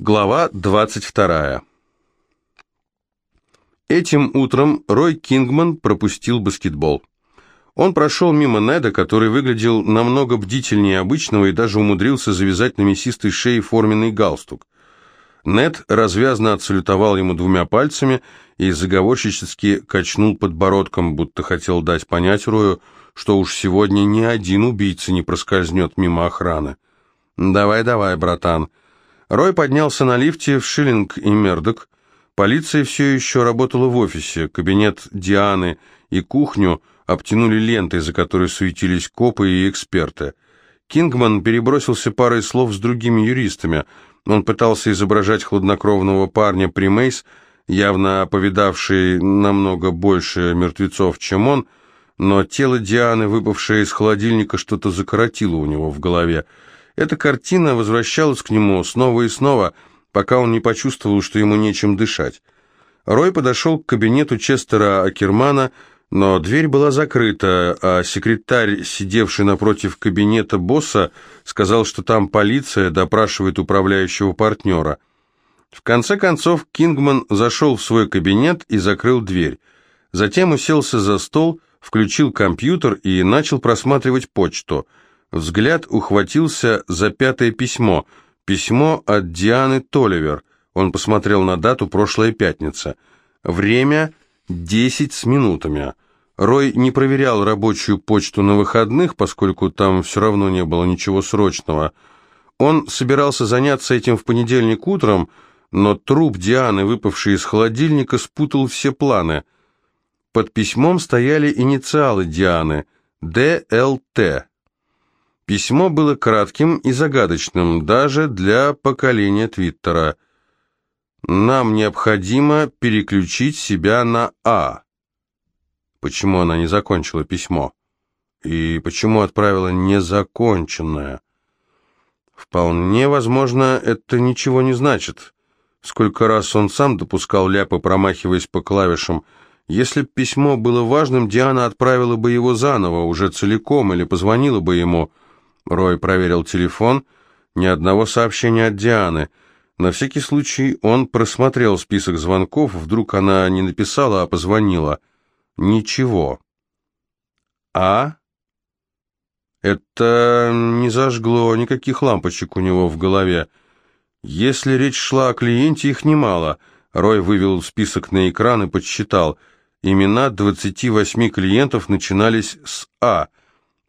Глава 22. Этим утром Рой Кингман пропустил баскетбол. Он прошел мимо Неда, который выглядел намного бдительнее обычного и даже умудрился завязать на мясистой шее форменный галстук. Нед развязно отсалютовал ему двумя пальцами и заговорщически качнул подбородком, будто хотел дать понять Рою, что уж сегодня ни один убийца не проскользнет мимо охраны. «Давай, давай, братан», Рой поднялся на лифте в Шиллинг и Мердок. Полиция все еще работала в офисе. Кабинет Дианы и кухню обтянули лентой, за которой суетились копы и эксперты. Кингман перебросился парой слов с другими юристами. Он пытался изображать хладнокровного парня при Мейс, явно повидавший намного больше мертвецов, чем он, но тело Дианы, выпавшее из холодильника, что-то закоротило у него в голове. Эта картина возвращалась к нему снова и снова, пока он не почувствовал, что ему нечем дышать. Рой подошел к кабинету Честера Акермана, но дверь была закрыта, а секретарь, сидевший напротив кабинета босса, сказал, что там полиция допрашивает управляющего партнера. В конце концов Кингман зашел в свой кабинет и закрыл дверь. Затем уселся за стол, включил компьютер и начал просматривать почту – Взгляд ухватился за пятое письмо. Письмо от Дианы Толивер. Он посмотрел на дату прошлая пятница. Время 10 с минутами. Рой не проверял рабочую почту на выходных, поскольку там все равно не было ничего срочного. Он собирался заняться этим в понедельник утром, но труп Дианы, выпавший из холодильника, спутал все планы. Под письмом стояли инициалы Дианы – ДЛТ. Письмо было кратким и загадочным даже для поколения Твиттера. «Нам необходимо переключить себя на А». Почему она не закончила письмо? И почему отправила незаконченное? Вполне возможно, это ничего не значит. Сколько раз он сам допускал ляпы, промахиваясь по клавишам. Если б письмо было важным, Диана отправила бы его заново, уже целиком, или позвонила бы ему – Рой проверил телефон, ни одного сообщения от Дианы. На всякий случай он просмотрел список звонков, вдруг она не написала, а позвонила. Ничего. А? Это не зажгло никаких лампочек у него в голове. Если речь шла о клиенте, их немало. Рой вывел список на экран и подсчитал. Имена 28 клиентов начинались с «А»,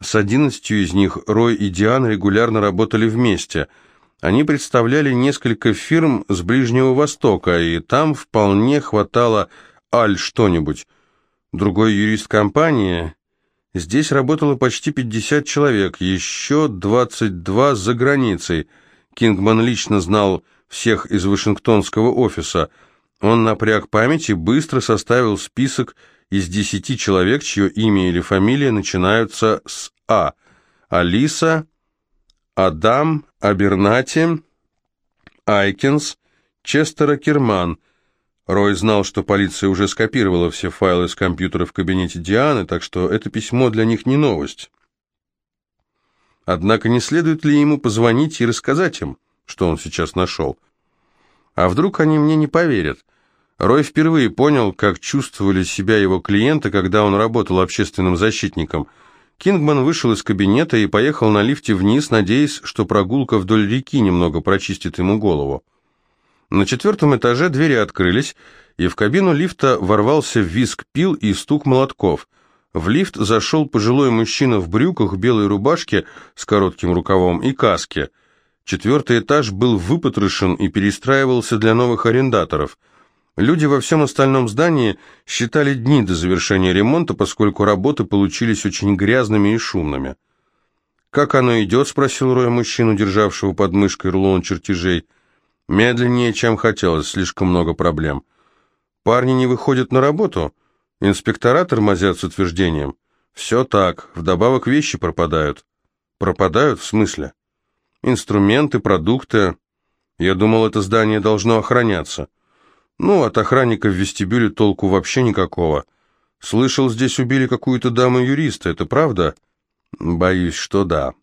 с одиннадцатью из них Рой и Диана регулярно работали вместе. Они представляли несколько фирм с Ближнего Востока, и там вполне хватало «Аль что-нибудь». Другой юрист компании... Здесь работало почти 50 человек, еще 22 за границей. Кингман лично знал всех из Вашингтонского офиса. Он напряг память и быстро составил список из десяти человек, чье имя или фамилия начинаются с А. Алиса, Адам, Абернати, Айкинс, Честера Керман. Рой знал, что полиция уже скопировала все файлы с компьютера в кабинете Дианы, так что это письмо для них не новость. Однако не следует ли ему позвонить и рассказать им, что он сейчас нашел? А вдруг они мне не поверят? Рой впервые понял, как чувствовали себя его клиенты, когда он работал общественным защитником. Кингман вышел из кабинета и поехал на лифте вниз, надеясь, что прогулка вдоль реки немного прочистит ему голову. На четвертом этаже двери открылись, и в кабину лифта ворвался визг пил и стук молотков. В лифт зашел пожилой мужчина в брюках, белой рубашке с коротким рукавом и каске. Четвертый этаж был выпотрошен и перестраивался для новых арендаторов – Люди во всем остальном здании считали дни до завершения ремонта, поскольку работы получились очень грязными и шумными. «Как оно идет?» – спросил Рой мужчину, державшего под мышкой рулон чертежей. «Медленнее, чем хотелось, слишком много проблем. Парни не выходят на работу? Инспектора тормозят с утверждением. Все так, вдобавок вещи пропадают». «Пропадают? В смысле?» «Инструменты, продукты. Я думал, это здание должно охраняться». Ну, от охранника в вестибюле толку вообще никакого. Слышал, здесь убили какую-то даму-юриста, это правда? Боюсь, что да.